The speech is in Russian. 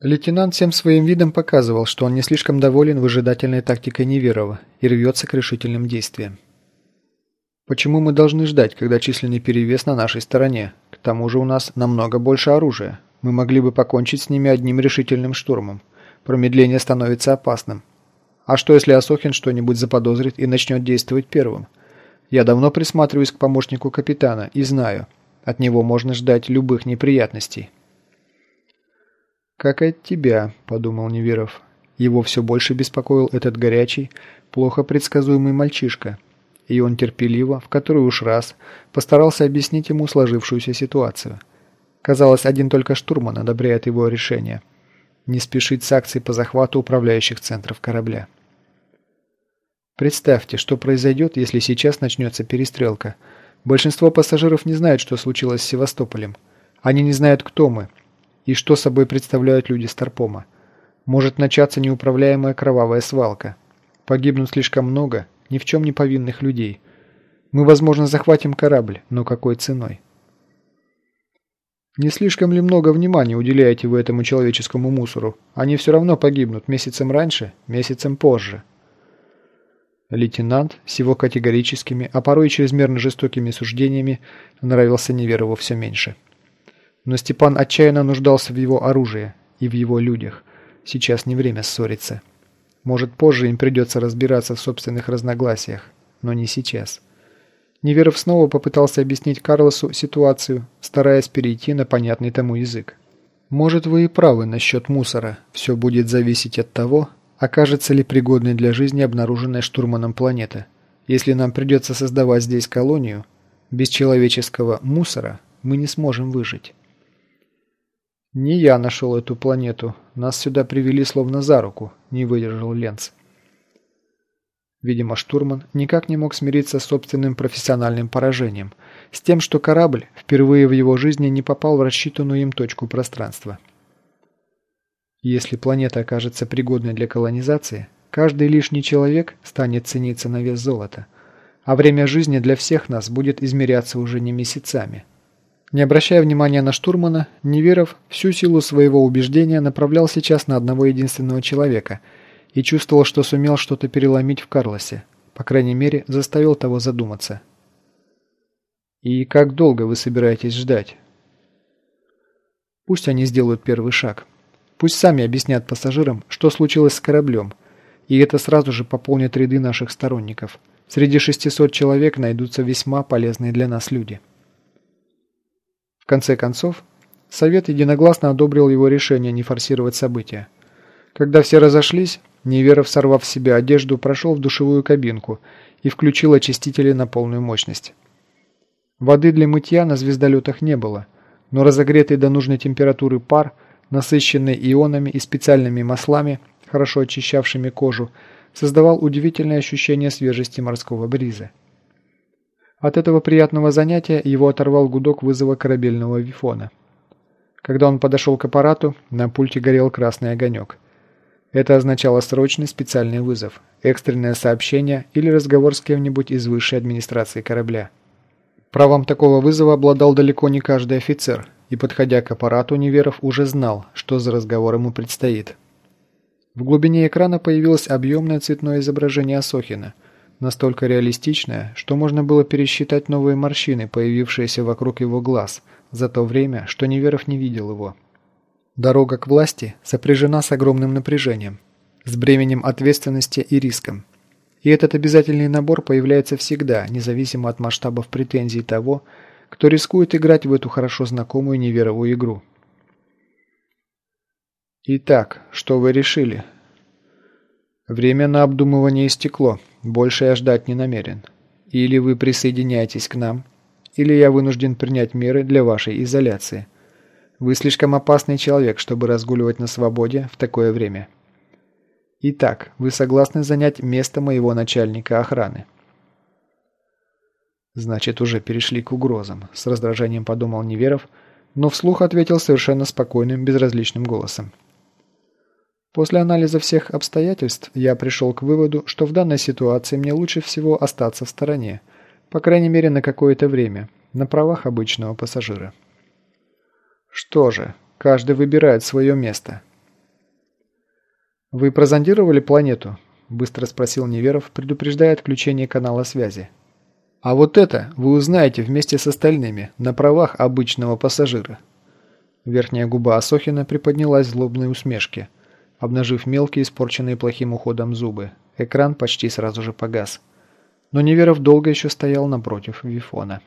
Лейтенант всем своим видом показывал, что он не слишком доволен выжидательной тактикой Неверова и рвется к решительным действиям. Почему мы должны ждать, когда численный перевес на нашей стороне? К тому же у нас намного больше оружия. Мы могли бы покончить с ними одним решительным штурмом. Промедление становится опасным. А что, если Асохин что-нибудь заподозрит и начнет действовать первым? Я давно присматриваюсь к помощнику капитана и знаю, от него можно ждать любых неприятностей. «Как от тебя», – подумал Неверов. Его все больше беспокоил этот горячий, плохо предсказуемый мальчишка. И он терпеливо, в который уж раз, постарался объяснить ему сложившуюся ситуацию. Казалось, один только штурман одобряет его решение. Не спешить с акцией по захвату управляющих центров корабля. Представьте, что произойдет, если сейчас начнется перестрелка. Большинство пассажиров не знают, что случилось с Севастополем. Они не знают, кто мы, и что собой представляют люди Старпома. Может начаться неуправляемая кровавая свалка. Погибнут слишком много ни в чем не повинных людей. Мы, возможно, захватим корабль, но какой ценой? Не слишком ли много внимания уделяете вы этому человеческому мусору? Они все равно погибнут месяцем раньше, месяцем позже. Лейтенант с его категорическими, а порой чрезмерно жестокими суждениями нравился Неверову все меньше. Но Степан отчаянно нуждался в его оружии и в его людях. Сейчас не время ссориться. Может, позже им придется разбираться в собственных разногласиях, но не сейчас. Неверов снова попытался объяснить Карлосу ситуацию, стараясь перейти на понятный тому язык. «Может, вы и правы насчет мусора. Все будет зависеть от того, окажется ли пригодной для жизни обнаруженная штурманом планета. Если нам придется создавать здесь колонию, без человеческого мусора мы не сможем выжить». «Не я нашел эту планету. Нас сюда привели словно за руку», – не выдержал Ленц. Видимо, штурман никак не мог смириться с собственным профессиональным поражением, с тем, что корабль впервые в его жизни не попал в рассчитанную им точку пространства. Если планета окажется пригодной для колонизации, каждый лишний человек станет цениться на вес золота, а время жизни для всех нас будет измеряться уже не месяцами – не обращая внимания на штурмана, Неверов всю силу своего убеждения направлял сейчас на одного единственного человека и чувствовал, что сумел что-то переломить в Карлосе, по крайней мере, заставил того задуматься. «И как долго вы собираетесь ждать?» Пусть они сделают первый шаг. Пусть сами объяснят пассажирам, что случилось с кораблем, и это сразу же пополнит ряды наших сторонников. Среди 600 человек найдутся весьма полезные для нас люди конце концов, Совет единогласно одобрил его решение не форсировать события. Когда все разошлись, Неверов, сорвав с себя одежду, прошел в душевую кабинку и включил очистители на полную мощность. Воды для мытья на звездолетах не было, но разогретый до нужной температуры пар, насыщенный ионами и специальными маслами, хорошо очищавшими кожу, создавал удивительное ощущение свежести морского бриза. От этого приятного занятия его оторвал гудок вызова корабельного вифона. Когда он подошел к аппарату, на пульте горел красный огонек. Это означало срочный специальный вызов, экстренное сообщение или разговор с кем-нибудь из высшей администрации корабля. Правом такого вызова обладал далеко не каждый офицер, и, подходя к аппарату, Неверов уже знал, что за разговор ему предстоит. В глубине экрана появилось объемное цветное изображение Асохина – настолько реалистичное, что можно было пересчитать новые морщины, появившиеся вокруг его глаз, за то время, что Неверов не видел его. Дорога к власти сопряжена с огромным напряжением, с бременем ответственности и риском. И этот обязательный набор появляется всегда, независимо от масштабов претензий того, кто рискует играть в эту хорошо знакомую Неверову игру. «Итак, что вы решили?» «Время на обдумывание истекло», больше я ждать не намерен. Или вы присоединяетесь к нам, или я вынужден принять меры для вашей изоляции. Вы слишком опасный человек, чтобы разгуливать на свободе в такое время. Итак, вы согласны занять место моего начальника охраны?» Значит, уже перешли к угрозам, с раздражением подумал Неверов, но вслух ответил совершенно спокойным, безразличным голосом. После анализа всех обстоятельств я пришел к выводу, что в данной ситуации мне лучше всего остаться в стороне, по крайней мере на какое-то время, на правах обычного пассажира. Что же, каждый выбирает свое место. «Вы прозондировали планету?» – быстро спросил Неверов, предупреждая отключение канала связи. «А вот это вы узнаете вместе с остальными, на правах обычного пассажира». Верхняя губа Асохина приподнялась в злобной усмешке, обнажив мелкие, испорченные плохим уходом зубы. Экран почти сразу же погас. Но Неверов долго еще стоял напротив Вифона.